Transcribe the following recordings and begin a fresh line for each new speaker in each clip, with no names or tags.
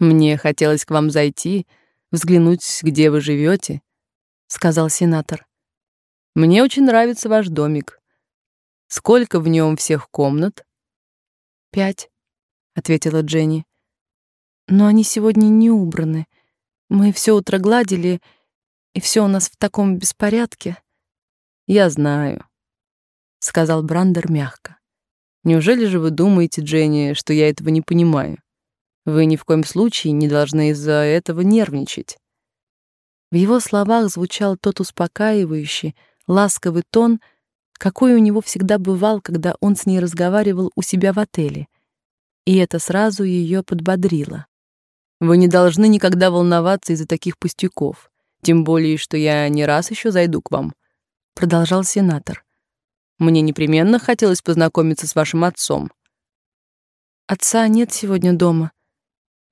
Мне хотелось к вам зайти, взглянуть, где вы живете, сказал сенатор. Мне очень нравится ваш домик. Сколько в нем всех комнат?
Пять, ответила Дженни. Но они сегодня не убраны. Мы все утро гладили, и все у нас в таком беспорядке.
Я знаю, сказал Брандер мягко. Неужели же вы думаете, Дженни, что я этого не понимаю? Вы ни в коем случае не должны из-за этого нервничать. В его словах звучал тот успокаивающий, ласковый тон, какой у него всегда бывал, когда он с ней разговаривал у себя в отеле. И это сразу ее подбодрило. Вы не должны никогда волноваться из-за таких пустяков, тем более, что я не раз еще зайду к вам, продолжал сенатор. Мне непременно хотелось познакомиться с вашим отцом.
Отца нет сегодня дома,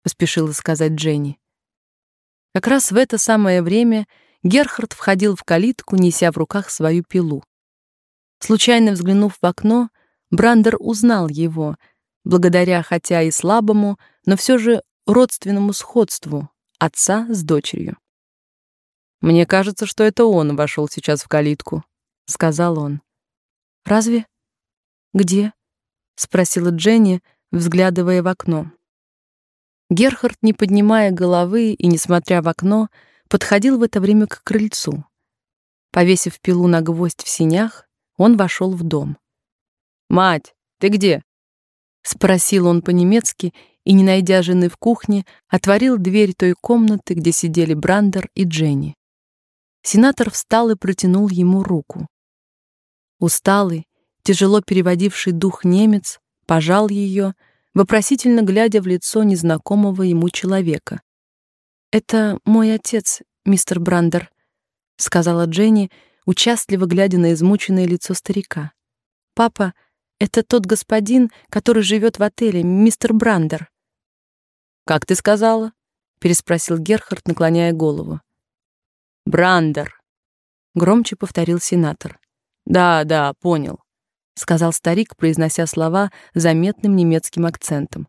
поспешила сказать Дженни. Как раз в это самое время Герхард входил в калитку, неся в руках свою пилу. Случайно взглянув в окно, Брандер узнал его, благодаря хотя и слабому, но все же родственному сходству отца с дочерью.
Мне кажется, что это он вошел сейчас в калитку, сказал он.
Разве? Где? спросила Дженни, взглядывая в окно. Герхард, не поднимая головы и не смотря в окно, подходил в это время к крыльцу. Повесив пилу на гвоздь в синях, он вошел в дом.
«Мать, ты где?»
— спросил он по-немецки и, не найдя жены в кухне, отворил дверь той комнаты, где сидели Брандер и Дженни. Сенатор встал и протянул ему руку. Усталый, тяжело переводивший дух немец пожал ее, вопросительно глядя в лицо незнакомого ему человека. «Это мой отец, мистер Брандер», — сказала Дженни, участливо глядя на измученное лицо старика. «Папа, это тот господин, который живет в отеле, мистер Брандер».
Как ты сказала? переспросил Герхард, наклоняя голову. Брандер, громче повторил сенатор. Да, да, понял, сказал старик, произнося слова заметным немецким акцентом.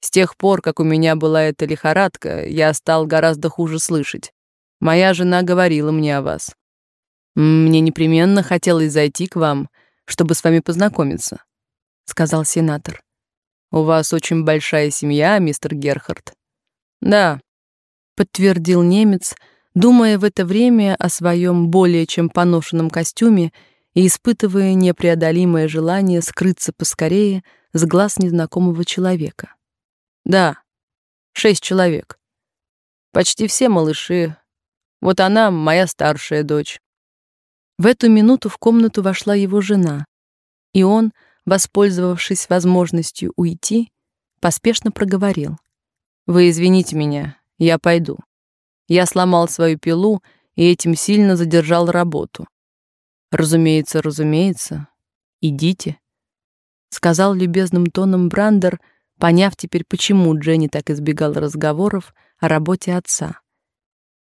С тех пор, как у меня была эта лихорадка, я стал гораздо хуже слышать. Моя жена говорила мне о вас. Мне непременно хотелось зайти к вам, чтобы с вами познакомиться, сказал сенатор. У вас очень большая семья, мистер Герхард. Да, подтвердил немец, думая в это время о своем более чем поношенном костюме и испытывая непреодолимое желание скрыться поскорее с глаз незнакомого человека. Да, шесть человек. Почти все малыши. Вот она, моя старшая дочь. В эту минуту в комнату вошла его жена, и он, воспользовавшись возможностью уйти, поспешно проговорил: "Вы извините меня, я пойду. Я сломал свою пилу и этим сильно задержал работу. Разумеется, разумеется. Идите", сказал любезным тоном Брандер, поняв теперь, почему Дженни так избегала разговоров о работе отца.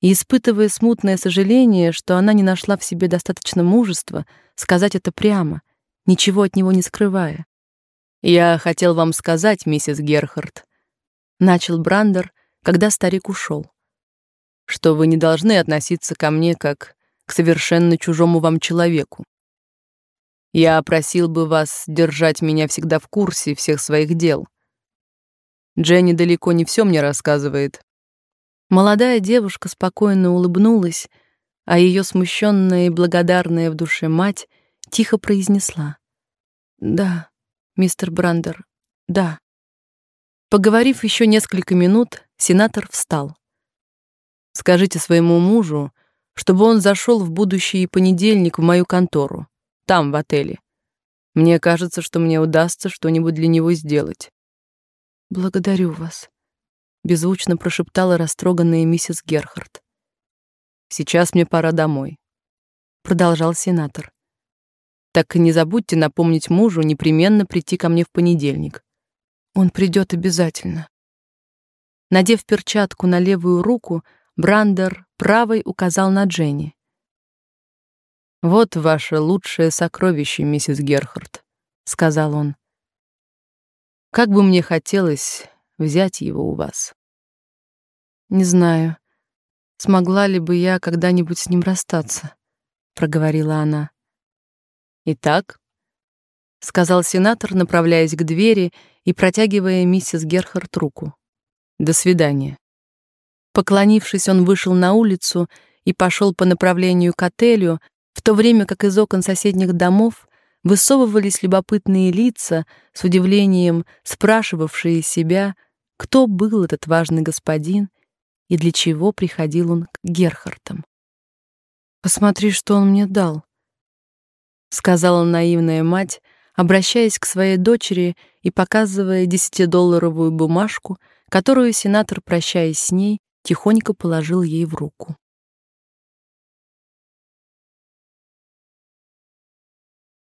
И испытывая смутное сожаление, что она не нашла в себе достаточно мужества сказать это прямо, ничего от него не скрывая. «Я хотел вам сказать, миссис Герхард», — начал Брандер, когда старик ушел, «что вы не должны относиться ко мне как к совершенно чужому вам человеку. Я просил бы вас держать меня всегда в курсе всех своих дел. Дженни далеко не все мне рассказывает».
Молодая девушка спокойно улыбнулась, а ее смущенная и благодарная в душе мать тихо произнесла: "Да, мистер Брандер, да". Поговорив еще несколько минут, сенатор встал.
Скажите своему мужу, чтобы он зашел в будущий понедельник в мою контору, там в отеле. Мне кажется, что мне удастся что-нибудь для него сделать.
Благодарю вас, беззвучно прошептала растроганная миссис Герхард.
Сейчас мне пора домой, продолжал сенатор. Так не забудьте напомнить мужу непременно прийти ко мне в понедельник.
Он придет обязательно. Надев перчатку на левую руку, Брандер правой указал на Дженни.
Вот ваше лучшее сокровище, миссис Герхард, сказал он. Как бы мне хотелось взять его у вас.
Не знаю, смогла ли бы я когда-нибудь с ним расстаться, проговорила она.
Итак, сказал сенатор, направляясь к двери и протягивая миссис Герхард руку. До свидания. Поклонившись, он вышел на улицу и пошел по направлению к отелю, в то время как из окон соседних домов высовывались любопытные лица, с удивлением спрашивавшие себя, кто был этот важный господин и для чего приходил он к Герхартам.
Посмотри, что он мне дал, сказала наивная мать, обращаясь к своей дочери и показывая десятидолларовую бумажку, которую сенатор, прощаясь с ней, тихонько положил ей в руку.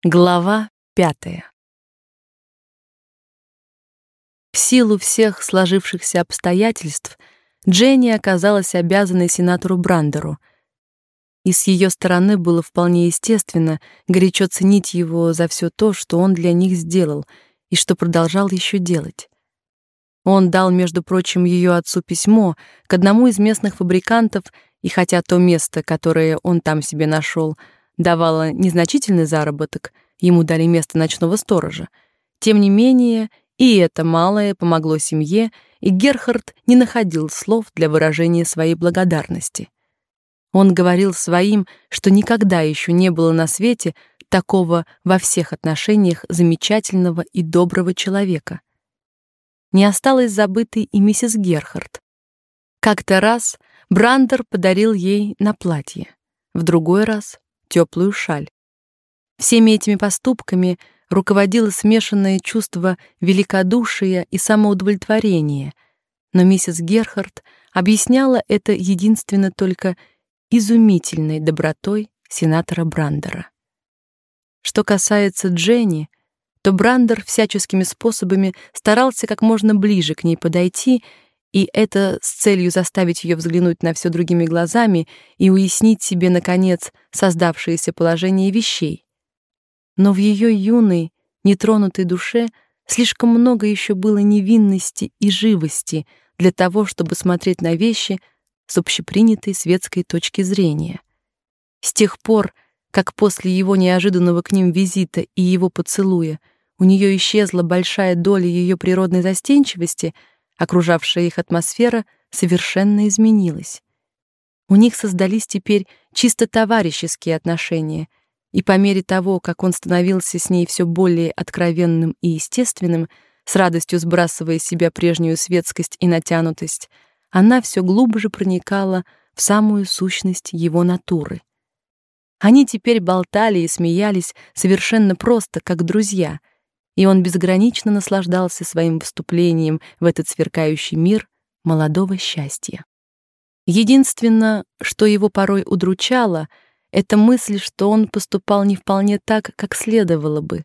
Глава пятая. В силу всех сложившихся обстоятельств Дженни оказалась обязанной сенатору Брандеру, и с ее стороны было вполне естественно горячо ценить его за все то, что он для них сделал и что продолжал еще делать. Он дал, между прочим, ее отцу письмо к одному из местных фабрикантов, и хотя то место, которое он там себе нашел, давала незначительный заработок, ему дали место ночного сторожа. Тем не менее, и это малое помогло семье, и Герхард не находил слов для выражения своей благодарности. Он говорил своим, что никогда еще не было на свете такого во всех отношениях замечательного и доброго человека. Не осталось забытой и миссис Герхард. Как-то раз Брандер подарил ей на платье, в другой раз теплую шаль. Всеми этими поступками руководило смешанное чувство великодушия и самоудовлетворения, но миссис Герхард объясняла это единственно только изумительной добротой сенатора Брандера. Что касается Дженни, то Брандер всяческими способами старался как можно ближе к ней подойти и это с целью заставить ее взглянуть на все другими глазами и уяснить себе наконец создавшееся положение вещей. Но в ее юной, нетронутой душе слишком много еще было невинности и живости для того, чтобы смотреть на вещи с общепринятой светской точки зрения. С тех пор, как после его неожиданного к ним визита и его поцелуя у нее исчезла большая доля ее природной застенчивости — Окружавшая их атмосфера совершенно изменилась. У них создались теперь чисто товарищеские отношения, и по мере того, как он становился с ней все более откровенным и естественным, с радостью сбрасывая с себя прежнюю светскость и натянутость, она все глубже проникала в самую сущность его натуры. Они теперь болтали и смеялись совершенно просто, как друзья — и он безгранично наслаждался своим вступлением в этот сверкающий мир молодого счастья. Единственное, что его порой удручало, это мысль, что он поступал не вполне так, как следовало бы.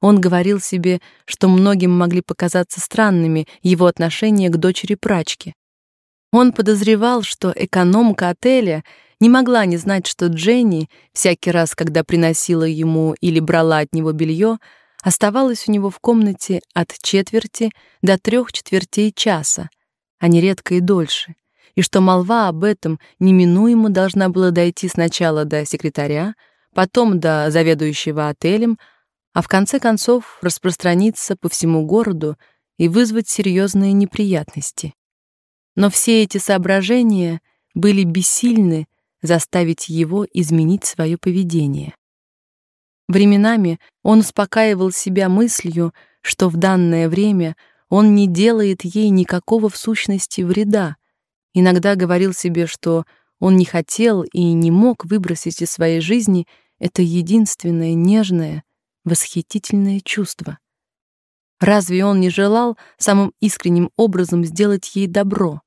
Он говорил себе, что многим могли показаться странными его отношения к дочери прачки. Он подозревал, что экономка отеля не могла не знать, что Дженни всякий раз, когда приносила ему или брала от него белье, оставалось у него в комнате от четверти до трех четвертей часа, а нередко и дольше, и что молва об этом неминуемо должна была дойти сначала до секретаря, потом до заведующего отелем, а в конце концов распространиться по всему городу и вызвать серьезные неприятности. Но все эти соображения были бессильны заставить его изменить свое поведение. Временами он успокаивал себя мыслью, что в данное время он не делает ей никакого в сущности вреда. Иногда говорил себе, что он не хотел и не мог выбросить из своей жизни это единственное нежное, восхитительное чувство. Разве он не желал самым искренним образом сделать ей добро?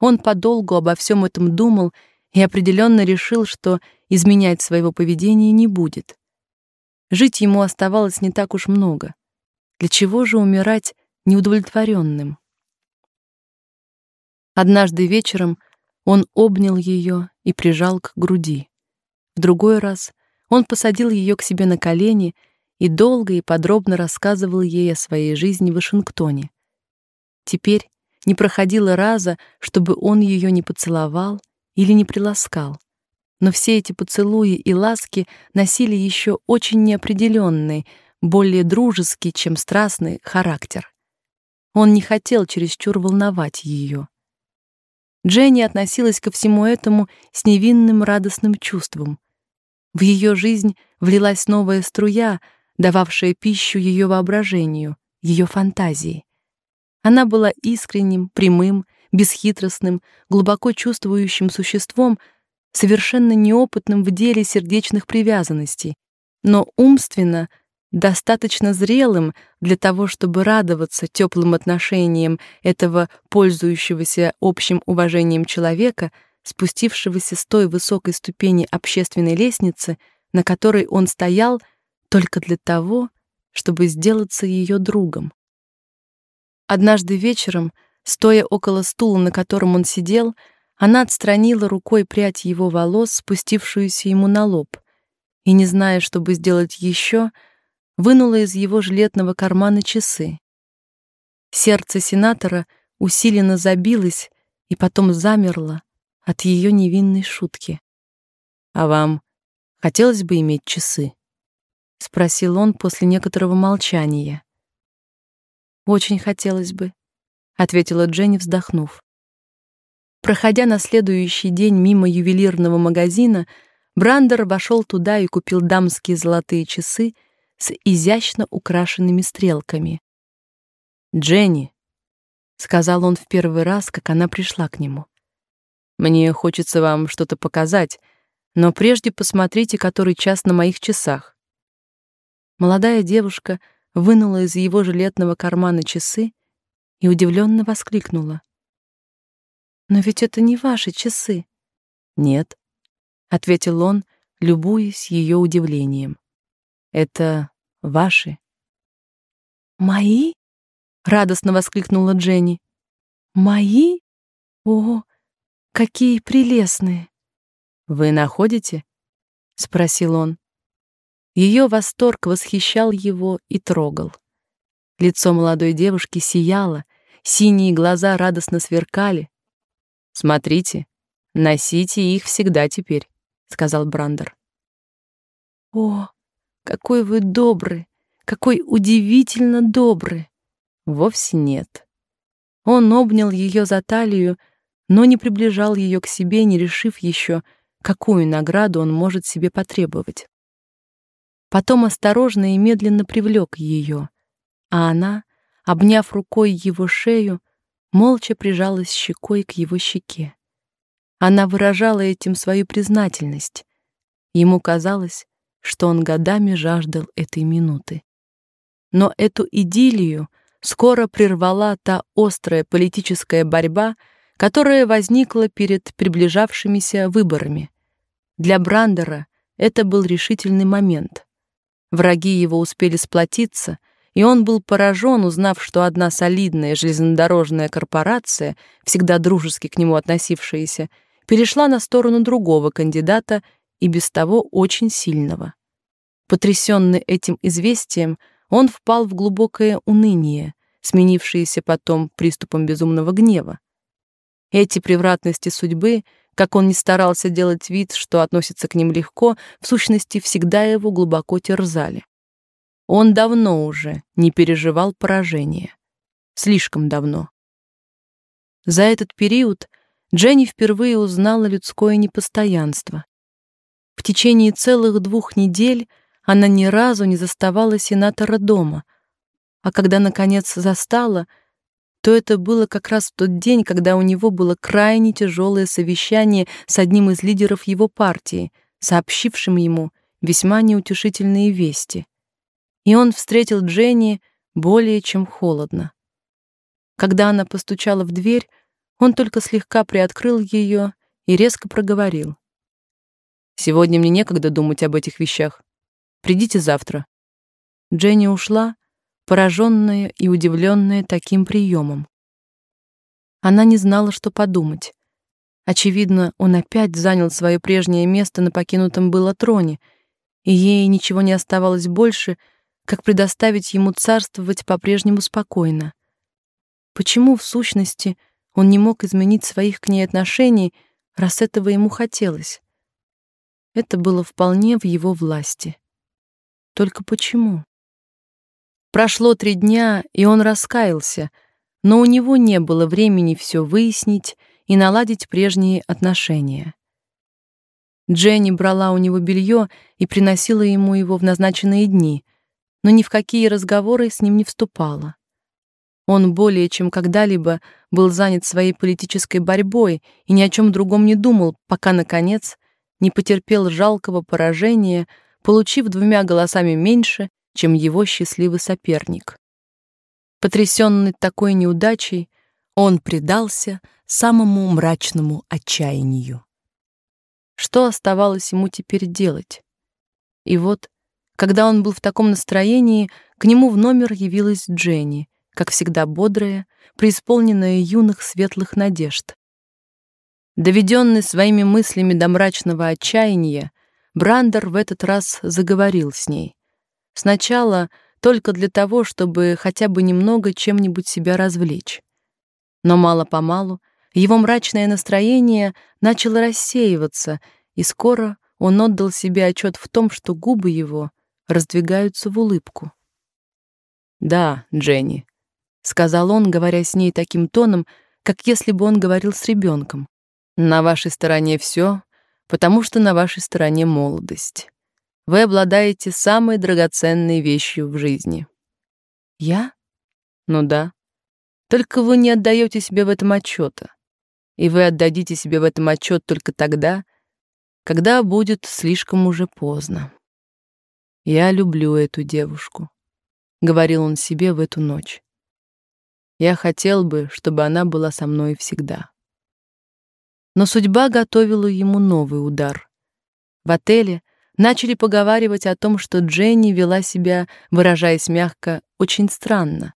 Он подолгу обо всем этом думал и определенно решил, что изменять своего поведения не будет. Жить ему оставалось не так уж много. Для чего же умирать неудовлетворенным? Однажды вечером он обнял ее и прижал к груди. В другой раз он посадил ее к себе на колени и долго и подробно рассказывал ей о своей жизни в Вашингтоне. Теперь,
не проходило раза, чтобы он ее не поцеловал или не приласкал. Но все эти поцелуи и ласки носили еще очень неопределенный, более дружеский, чем страстный характер. Он не хотел чересчур волновать ее. Дженни относилась ко всему этому с невинным радостным чувством. В ее жизнь влилась новая струя, дававшая пищу ее воображению, ее фантазии. Она была искренним, прямым, бесхитростным, глубоко чувствующим существом, совершенно неопытным в деле сердечных привязанностей, но умственно достаточно зрелым для того, чтобы радоваться теплым отношениям этого пользующегося общим уважением человека, спустившегося с той высокой ступени общественной лестницы, на которой он стоял только для того, чтобы сделаться ее другом. Однажды вечером, стоя около стула, на котором он сидел, она отстранила рукой прядь его волос, спустившуюся ему на лоб, и, не зная, что бы сделать еще, вынула из его жилетного кармана часы. Сердце сенатора усиленно забилось и потом замерло от ее невинной шутки. «А вам хотелось бы иметь часы?» — спросил он после некоторого молчания. Очень хотелось бы, ответила Дженни, вздохнув. Проходя на следующий день мимо ювелирного магазина, Брандер вошел туда и купил дамские золотые часы с изящно украшенными стрелками. "Дженни", сказал он в первый раз, как она пришла к нему. "Мне хочется вам что-то показать, но прежде посмотрите, который час на моих часах". Молодая девушка вынула из его жилетного кармана часы и удивленно воскликнула: "Но ведь это не ваши часы". "Нет", ответил он, любуясь ее удивлением. "Это ваши". "Мои?" радостно воскликнула Дженни. "Мои? О, какие прелестные!" "Вы находите?" спросил он. Ее восторг восхищал его и трогал. Лицо молодой девушки сияло, синие глаза радостно сверкали. Смотрите, носите их всегда теперь, сказал Брандер. О, какой вы добрый, какой удивительно добрый. Вовсе нет. Он обнял ее за талию, но не приближал ее к себе, не решив еще, какую награду он может себе потребовать. Потом осторожно и медленно привлек ее, а она, обняв рукой его шею, молча прижалась щекой к его щеке. Она выражала этим свою признательность. Ему казалось, что он годами жаждал этой минуты. Но эту идиллию скоро прервала та острая политическая борьба, которая возникла перед приближавшимися выборами. Для Брандера это был решительный момент. Враги его успели сплотиться, и он был поражен, узнав, что одна солидная железнодорожная корпорация, всегда дружески к нему относившаяся, перешла на сторону другого кандидата и без того очень сильного. Потрясенный этим известием, он впал в глубокое уныние, сменившееся потом приступом безумного гнева. Эти превратности судьбы как он ни старался делать вид, что относится к ним легко, в сущности всегда его глубоко терзали. Он давно уже не переживал поражения. Слишком давно. За этот период Дженни впервые узнала людское непостоянство. В течение целых двух недель она ни разу не заставала сенатора дома, а когда наконец застала — то это было как раз в тот день, когда у него было крайне тяжелое совещание с одним из лидеров его партии, сообщившим ему весьма неутешительные вести. И он встретил Дженни более чем холодно. Когда она постучала в дверь, он только слегка приоткрыл ее и резко проговорил: "Сегодня мне некогда думать об этих вещах. Придите завтра". Дженни ушла, пораженная и удивленная таким приемом. Она не знала, что подумать. Очевидно, он опять занял свое прежнее место на покинутом было троне, и ей ничего не оставалось больше, как предоставить ему царствовать по-прежнему спокойно. Почему, в сущности, он не мог изменить своих к ней отношений, раз этого ему хотелось? Это было вполне в его власти. Только почему? Прошло три дня, и он раскаялся, но у него не было времени все выяснить и наладить прежние отношения. Дженни брала у него белье и приносила ему его в назначенные дни, но ни в какие разговоры с ним не вступала. Он более чем когда-либо был занят своей политической борьбой и ни о чем другом не думал, пока наконец не потерпел жалкого поражения, получив двумя голосами меньше, чем его счастливый соперник. Потрясенный такой неудачей, он предался самому мрачному отчаянию. Что оставалось ему теперь делать? И вот, когда он был в таком настроении, к нему в номер явилась Дженни, как всегда бодрая, преисполненная юных светлых надежд. Доведенный своими мыслями до мрачного отчаяния, Брандер в этот раз заговорил с ней. Сначала только для того, чтобы хотя бы немного чем-нибудь себя развлечь. Но мало-помалу его мрачное настроение начало рассеиваться, и скоро он отдал себе отчет в том, что губы его раздвигаются в улыбку. "Да, Дженни", сказал он, говоря с ней таким тоном, как если бы он говорил с ребенком. "На вашей стороне все, потому что на вашей стороне молодость. Вы обладаете самой драгоценной вещью в жизни". "Я?" "Ну да. Только вы не отдаете себе в этом отчета и вы отдадите себе в этом отчет только тогда, когда будет слишком уже поздно. Я люблю эту девушку, говорил он себе в эту ночь. Я хотел бы, чтобы она была со мной всегда. Но судьба готовила ему новый удар. В отеле начали поговаривать о том, что Дженни вела себя, выражаясь мягко, очень странно.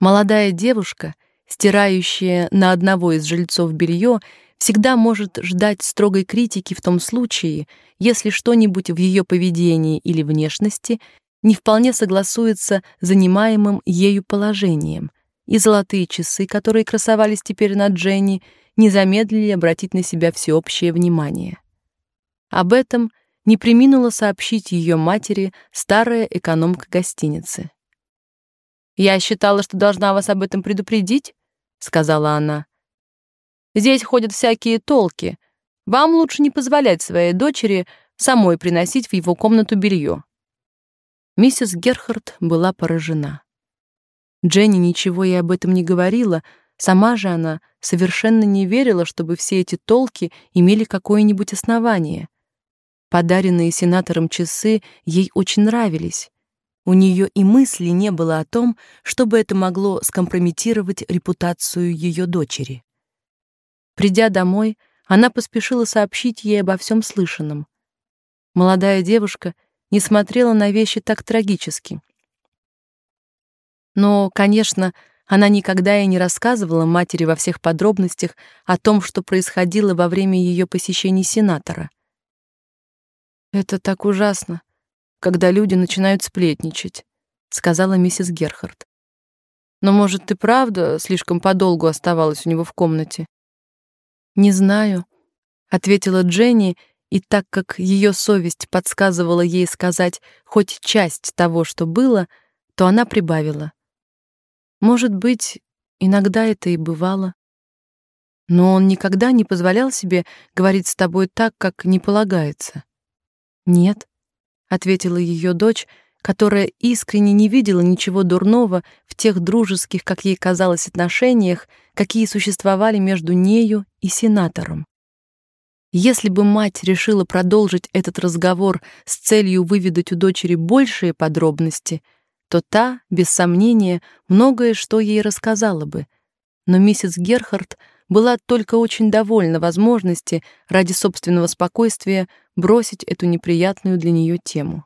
Молодая девушка — стирающая на одного из жильцов белье, всегда может ждать строгой критики в том случае, если что-нибудь в ее поведении или внешности не вполне согласуется с занимаемым ею положением, и золотые часы, которые красовались теперь на Дженни, не замедлили обратить на себя всеобщее внимание. Об этом не преминула сообщить ее матери старая экономка гостиницы. «Я считала, что должна вас об этом предупредить», сказала она. Здесь ходят всякие толки. Вам лучше не позволять своей дочери самой приносить в его комнату белье. Миссис Герхард была поражена. Дженни ничего ей об этом не говорила, сама же она совершенно не верила, чтобы все эти толки имели какое-нибудь основание. Подаренные сенатором часы ей очень нравились. У нее и мысли не было о том, чтобы это могло скомпрометировать репутацию ее дочери. Придя домой, она поспешила сообщить ей обо всем слышанном. Молодая девушка не смотрела на вещи так трагически. Но, конечно, она никогда и не рассказывала матери во всех подробностях о том, что происходило во время ее посещений сенатора. Это так ужасно, когда люди начинают сплетничать, сказала миссис Герхард. Но, может, ты правда слишком подолгу оставалась у него в комнате? Не знаю, ответила Дженни, и так как ее совесть подсказывала ей сказать хоть часть того, что было, то она прибавила: Может быть, иногда это и бывало. Но он никогда не позволял себе говорить с тобой так, как не полагается. Нет, ответила ее дочь, которая искренне не видела ничего дурного в тех дружеских, как ей казалось, отношениях, какие существовали между нею и сенатором. Если бы мать решила продолжить этот разговор с целью выведать у дочери большие подробности, то та, без сомнения, многое что ей рассказала бы. Но миссис Герхард была только очень довольна возможности ради собственного спокойствия бросить эту неприятную для нее тему.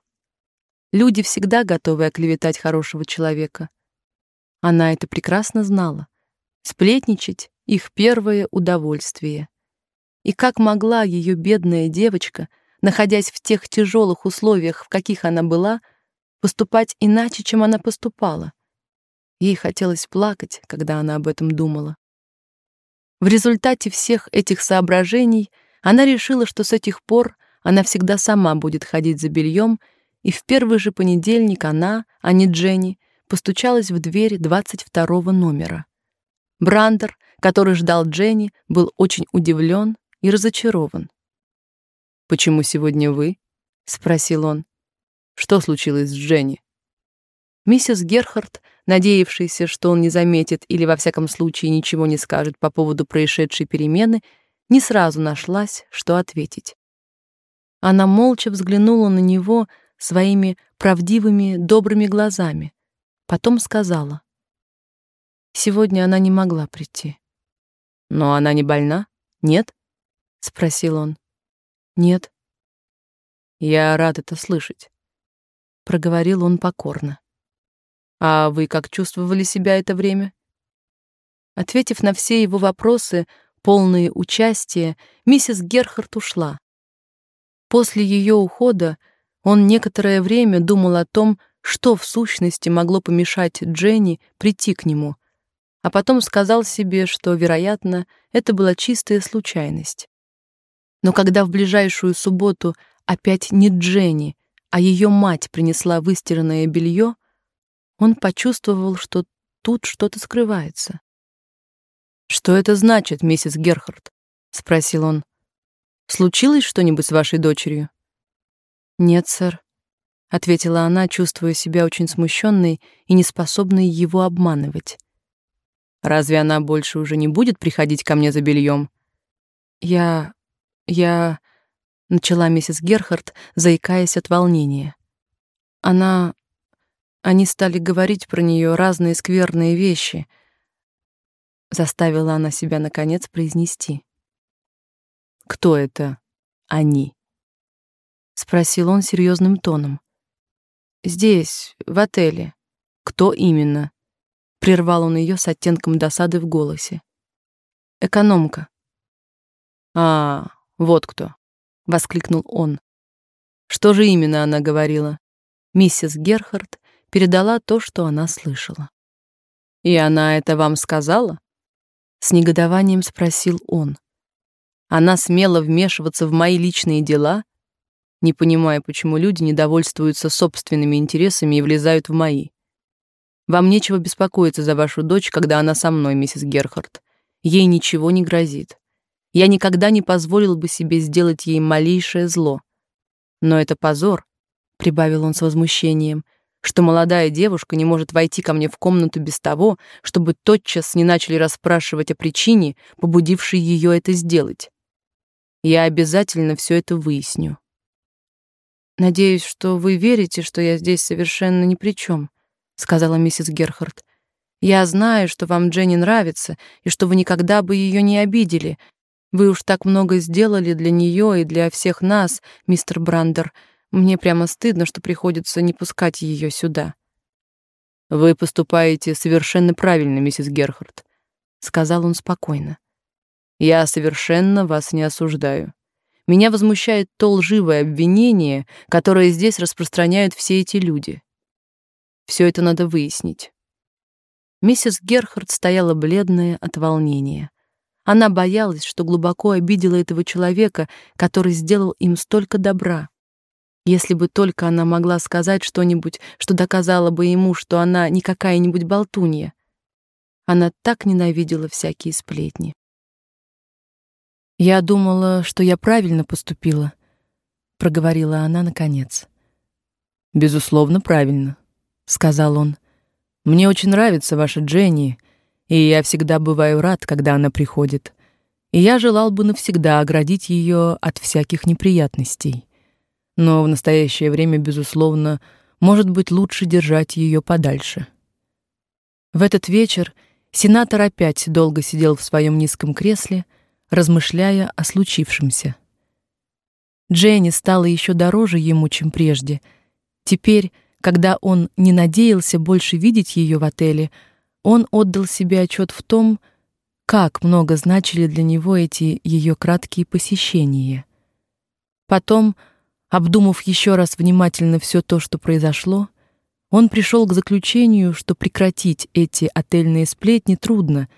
Люди всегда готовы оклеветать хорошего человека. Она это прекрасно знала. Сплетничать их первое удовольствие. И как могла ее бедная девочка, находясь в тех тяжелых условиях, в каких она была, поступать иначе, чем она поступала? Ей хотелось плакать, когда она об этом думала. В результате всех этих соображений она решила, что с этих пор она всегда сама будет ходить за бельем, и в первый же понедельник она, а не Дженни, постучалась в дверь 22 номера. Брандер, который ждал Дженни, был очень удивлен и разочарован. «Почему сегодня вы?» — спросил он. «Что случилось с Дженни?» Миссис Герхард, надеявшаяся, что он не заметит или во всяком случае ничего не скажет по поводу происшедшей перемены, не сразу нашлась, что ответить. Она молча взглянула на него своими правдивыми, добрыми глазами, потом сказала: "Сегодня она не могла прийти". "Но она не больна? Нет?" спросил он. "Нет". "Я рад это слышать", проговорил он покорно. А вы как чувствовали себя это время? Ответив на все его вопросы, полные участия, миссис Герхард ушла. После ее ухода он некоторое время думал о том, что в сущности могло помешать Дженни прийти к нему, а потом сказал себе, что, вероятно, это была чистая случайность. Но когда в ближайшую субботу опять не Дженни, а ее мать принесла выстиранное белье, он почувствовал, что тут что-то скрывается. Что это значит, миссис Герхард? спросил он. Случилось что-нибудь с вашей дочерью? Нет, сэр, ответила она, чувствуя себя очень смущенной и неспособной его обманывать. Разве она больше уже не будет приходить ко мне за бельем? Я я начала миссис Герхард, заикаясь от волнения. Она они стали говорить про нее разные скверные вещи. Заставила она себя наконец произнести. Кто это они? Спросил он серьезным тоном. Здесь, в отеле. Кто именно? прервал он ее с оттенком досады в голосе. Экономка. А, вот кто, воскликнул он. Что же именно она говорила? Миссис Герхард передала то, что она слышала. «И она это вам сказала?» С негодованием спросил он. «Она смела вмешиваться в мои личные дела, не понимая, почему люди недовольствуются собственными интересами и влезают в мои. Вам нечего беспокоиться за вашу дочь, когда она со мной, миссис Герхард. Ей ничего не грозит. Я никогда не позволил бы себе сделать ей малейшее зло. Но это позор, прибавил он с возмущением, что молодая девушка не может войти ко мне в комнату без того, чтобы тотчас не начали расспрашивать о причине, побудившей ее это сделать. Я обязательно все это выясню. Надеюсь, что вы верите, что я здесь совершенно ни при чем, сказала миссис Герхард. Я знаю, что вам Дженни нравится и что вы никогда бы ее не обидели. Вы уж так много сделали для нее и для всех нас, мистер Брандер. Мне прямо стыдно, что приходится не пускать ее сюда. Вы поступаете совершенно правильно, миссис Герхард, сказал он спокойно. Я совершенно вас не осуждаю. Меня возмущает то лживое обвинение, которое здесь распространяют все эти люди. Все это надо выяснить. Миссис Герхард стояла бледная от волнения. Она боялась, что глубоко обидела этого человека, который сделал им столько добра. Если бы только она могла сказать что-нибудь, что доказало бы ему, что она не какая-нибудь болтунья. Она так ненавидела всякие сплетни. Я думала, что я правильно поступила, проговорила она наконец. Безусловно, правильно, сказал он. Мне очень нравится ваша Дженни, и я всегда бываю рад, когда она приходит. И я желал бы навсегда оградить ее от всяких неприятностей но в настоящее время, безусловно, может быть лучше держать ее подальше. В этот вечер сенатор опять долго сидел в своем низком кресле, размышляя о случившемся. Дженни стала еще дороже ему, чем прежде. Теперь, когда он не надеялся больше видеть ее в отеле, он отдал себе отчет в том, как много значили для него эти ее краткие посещения. Потом Обдумав еще раз внимательно все то, что произошло, Он пришел к заключению, что прекратить эти отельные сплетни трудно,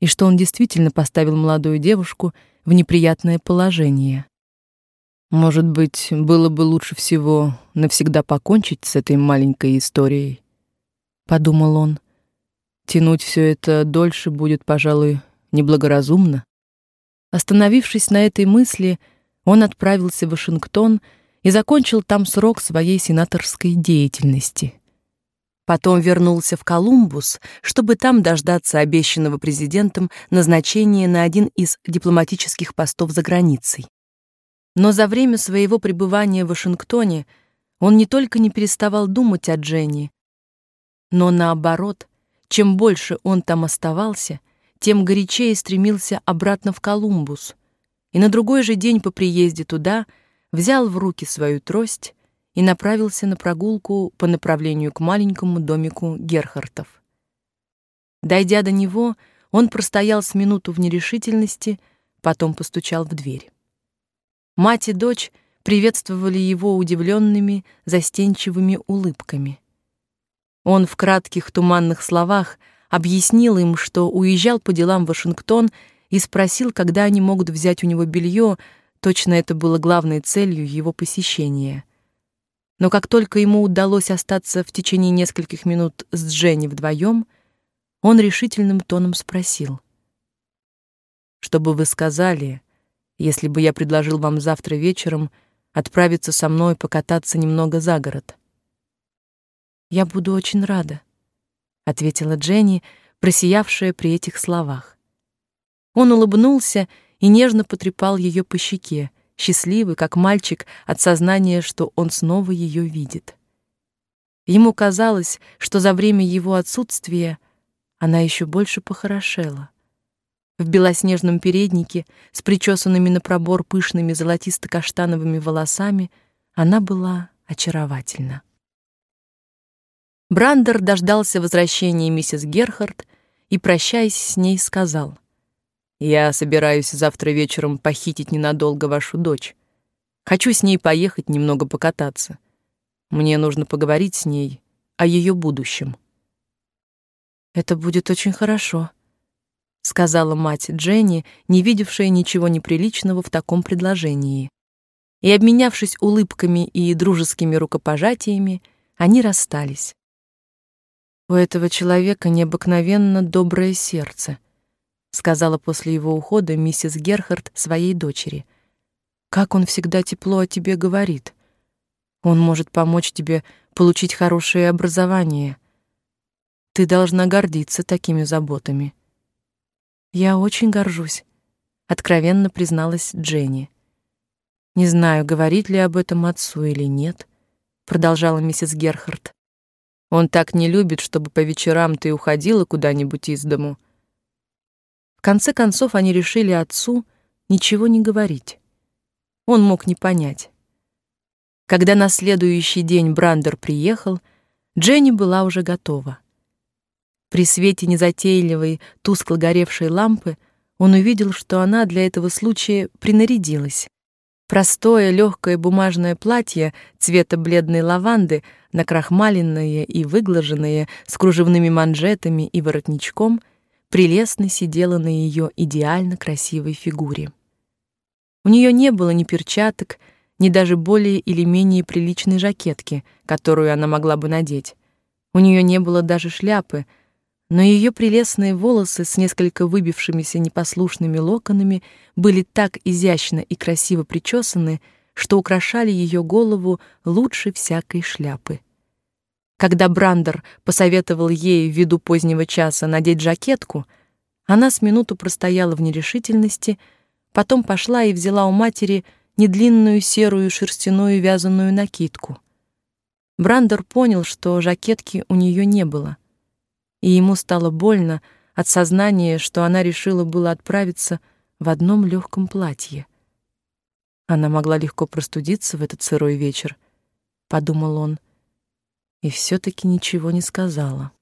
и что он действительно поставил молодую девушку в неприятное положение. Может быть, было бы лучше всего навсегда покончить с этой маленькой историей, подумал он. Тянуть все это дольше будет, пожалуй, неблагоразумно. Остановившись на этой мысли, он отправился в Вашингтон и закончил там срок своей сенаторской деятельности. Потом вернулся в Колумбус, чтобы там дождаться обещанного президентом назначения на один из дипломатических постов за границей. Но за время своего пребывания в Вашингтоне он не только не переставал думать о Дженни, но наоборот, чем больше он там оставался, тем горячее стремился обратно в Колумбус. И на другой же день по приезде туда взял в руки свою трость и направился на прогулку по направлению к маленькому домику Герхартов. Дойдя до него, он простоял с минуту в нерешительности, потом постучал в дверь. Мать и дочь приветствовали его удивленными, застенчивыми улыбками. Он в кратких туманных словах объяснил им, что уезжал по делам в Вашингтон и спросил, когда они могут взять у него белье, точно это было главной целью его посещения. Но как только ему удалось остаться в течение нескольких минут с Дженни вдвоем, он решительным тоном спросил: "Что бы вы сказали, если бы я предложил вам завтра вечером отправиться со мной покататься немного за город?" "Я буду очень рада", ответила Дженни, просиявшая при этих словах. Он улыбнулся и нежно потрепал ее по щеке счастливый, как мальчик, от сознания, что он снова ее видит. Ему казалось, что за время его отсутствия она еще больше похорошела. В белоснежном переднике с причесанными на пробор пышными золотисто-каштановыми волосами она была очаровательна. Брандер дождался возвращения миссис Герхард и, прощаясь с ней, сказал — я собираюсь завтра вечером похитить ненадолго вашу дочь. Хочу с ней поехать немного покататься. Мне нужно поговорить с ней о ее будущем. Это будет очень хорошо, сказала мать Дженни, не видевшая ничего неприличного в таком предложении. И обменявшись улыбками и дружескими рукопожатиями, они расстались. У этого человека необыкновенно доброе сердце, сказала после его ухода миссис Герхард своей дочери. Как он всегда тепло о тебе говорит. Он может помочь тебе получить хорошее образование. Ты должна гордиться такими заботами. Я очень горжусь, откровенно призналась Дженни. Не знаю, говорить ли об этом отцу или нет, продолжала миссис Герхард. Он так не любит, чтобы по вечерам ты уходила куда-нибудь из дому. В конце концов они решили отцу ничего не говорить. Он мог не понять. Когда на следующий день Брандер приехал, Дженни была уже готова. При свете незатейливой, тускло горевшей лампы он увидел, что она для этого случая принарядилась. Простое легкое бумажное платье цвета бледной лаванды, накрахмаленное и выглаженное, с кружевными манжетами и воротничком — прелестно сидела на ее идеально красивой фигуре. У нее не было ни перчаток, ни даже более или менее приличной жакетки, которую она могла бы надеть. У нее не было даже шляпы, но ее прелестные волосы с несколько выбившимися непослушными локонами были так изящно и красиво причесаны, что украшали ее голову лучше всякой шляпы. Когда Брандер посоветовал ей ввиду позднего часа надеть жакетку, она с минуту простояла в нерешительности, потом пошла и взяла у матери недлинную серую шерстяную вязаную накидку. Брандер понял, что жакетки у нее не было, и ему стало больно от сознания, что она решила было отправиться в одном легком платье. Она могла легко простудиться в этот сырой вечер, подумал он и все таки ничего не сказала.